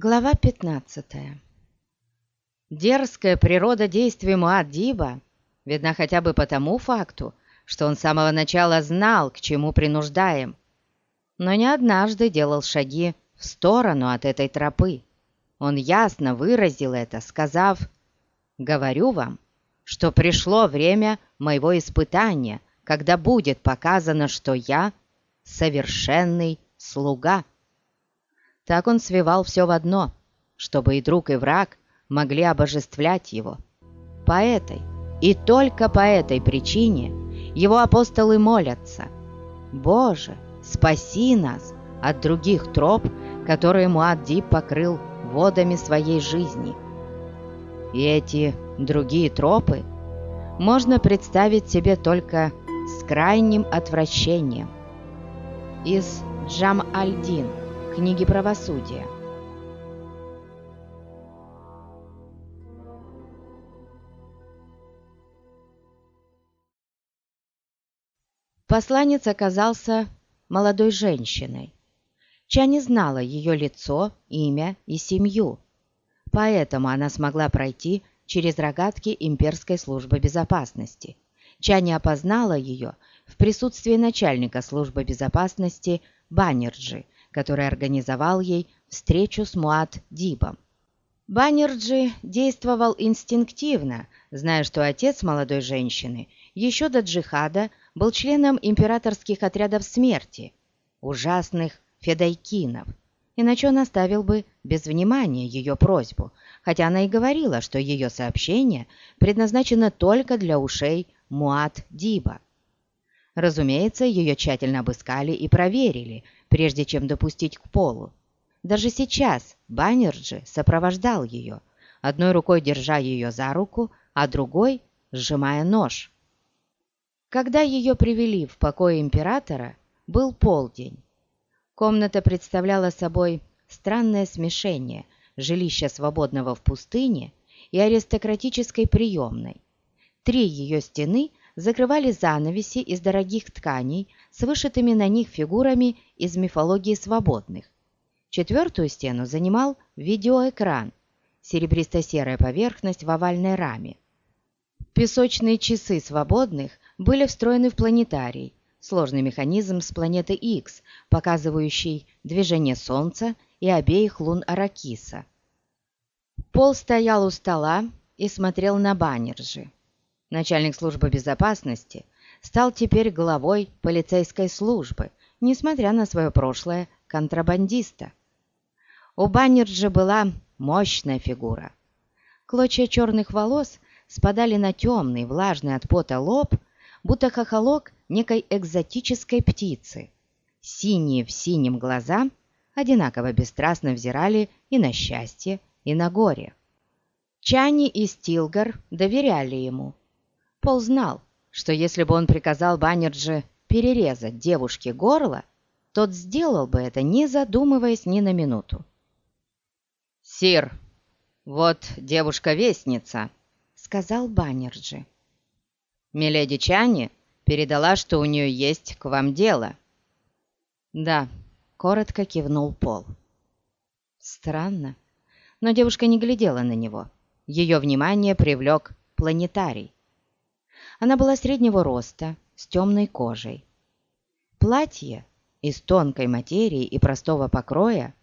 Глава 15 Дерзкая природа действий Муаддиба видна хотя бы по тому факту, что он с самого начала знал, к чему принуждаем, но не однажды делал шаги в сторону от этой тропы. Он ясно выразил это, сказав «Говорю вам, что пришло время моего испытания, когда будет показано, что я совершенный слуга». Так он свивал все в одно, чтобы и друг, и враг могли обожествлять его. По этой и только по этой причине его апостолы молятся. «Боже, спаси нас от других троп, которые Муаддиб покрыл водами своей жизни». И эти другие тропы можно представить себе только с крайним отвращением. Из Джам-Аль-Дин – книги правосудия. Посланец оказался молодой женщиной. Ча не знала ее лицо, имя и семью, поэтому она смогла пройти через рогатки имперской службы безопасности. Ча не опознала ее в присутствии начальника службы безопасности Баннерджи, который организовал ей встречу с Муат Дибом. Баннерджи действовал инстинктивно, зная, что отец молодой женщины еще до джихада был членом императорских отрядов смерти, ужасных федайкинов, иначе он оставил бы без внимания ее просьбу, хотя она и говорила, что ее сообщение предназначено только для ушей Муат Диба. Разумеется, ее тщательно обыскали и проверили – прежде чем допустить к полу. Даже сейчас Баннерджи сопровождал ее, одной рукой держа ее за руку, а другой сжимая нож. Когда ее привели в покой императора, был полдень. Комната представляла собой странное смешение жилища свободного в пустыне и аристократической приемной. Три ее стены закрывали занавеси из дорогих тканей с вышитыми на них фигурами из мифологии свободных. Четвертую стену занимал видеоэкран, серебристо-серая поверхность в овальной раме. Песочные часы свободных были встроены в планетарий, сложный механизм с планеты X, показывающий движение Солнца и обеих лун Аракиса. Пол стоял у стола и смотрел на баннержи начальник службы безопасности, стал теперь главой полицейской службы, несмотря на свое прошлое контрабандиста. У Баннерджа была мощная фигура. Клочья черных волос спадали на темный, влажный от пота лоб, будто хохолок некой экзотической птицы. Синие в синем глаза одинаково бесстрастно взирали и на счастье, и на горе. Чани и Стилгар доверяли ему, Пол знал, что если бы он приказал Баннерджи перерезать девушке горло, тот сделал бы это, не задумываясь ни на минуту. «Сир, вот девушка-вестница», — сказал Баннерджи. «Миледи Чани передала, что у нее есть к вам дело». «Да», — коротко кивнул Пол. Странно, но девушка не глядела на него. Ее внимание привлек планетарий. Она была среднего роста, с темной кожей. Платье из тонкой материи и простого покроя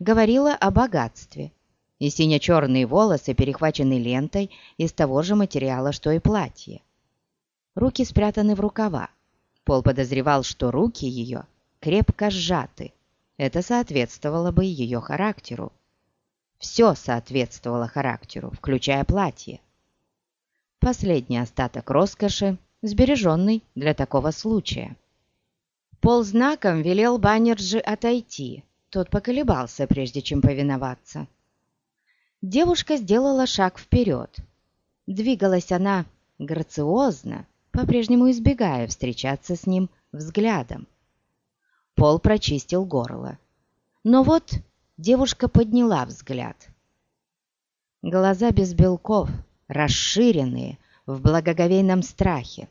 говорило о богатстве, и сине-черные волосы перехвачены лентой из того же материала, что и платье. Руки спрятаны в рукава. Пол подозревал, что руки ее крепко сжаты. Это соответствовало бы ее характеру. Все соответствовало характеру, включая платье последний остаток роскоши, сбереженный для такого случая. Пол знаком велел Баннерджи отойти. Тот поколебался, прежде чем повиноваться. Девушка сделала шаг вперед. Двигалась она грациозно, по-прежнему избегая встречаться с ним взглядом. Пол прочистил горло. Но вот девушка подняла взгляд. Глаза без белков, расширенные, в благоговейном страхе.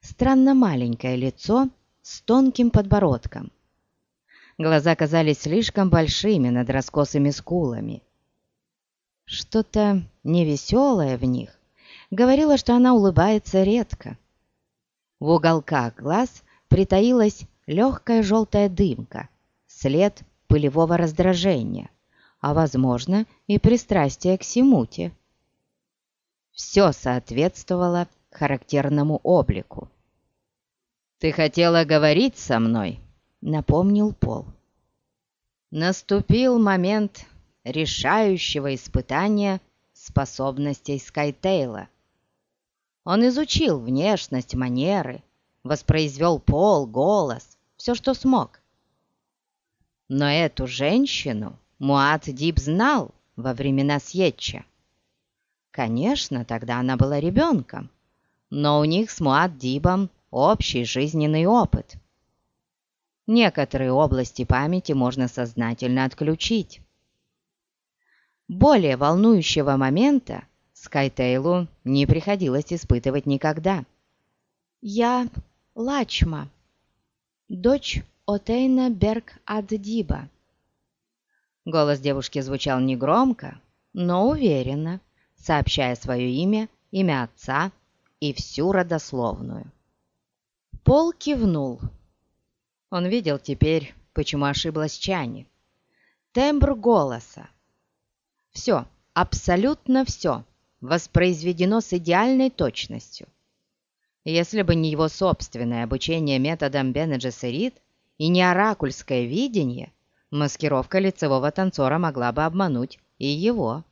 Странно маленькое лицо с тонким подбородком. Глаза казались слишком большими над раскосыми скулами. Что-то невеселое в них говорило, что она улыбается редко. В уголках глаз притаилась легкая желтая дымка, след пылевого раздражения, а, возможно, и пристрастие к симуте. Все соответствовало характерному облику. «Ты хотела говорить со мной?» — напомнил Пол. Наступил момент решающего испытания способностей Скайтейла. Он изучил внешность, манеры, воспроизвел пол, голос, все, что смог. Но эту женщину Муат Диб знал во времена Сьетча. Конечно, тогда она была ребенком, но у них с Муат Дибом общий жизненный опыт. Некоторые области памяти можно сознательно отключить. Более волнующего момента Скайтейлу не приходилось испытывать никогда. «Я Лачма, дочь Отейна Берг Аддиба». Голос девушки звучал негромко, но уверенно, сообщая свое имя, имя отца и всю родословную. Пол кивнул. Он видел теперь, почему ошиблась Чани. Тембр голоса, все, абсолютно все воспроизведено с идеальной точностью. Если бы не его собственное обучение методом Бене и не оракульское видение, маскировка лицевого танцора могла бы обмануть и его.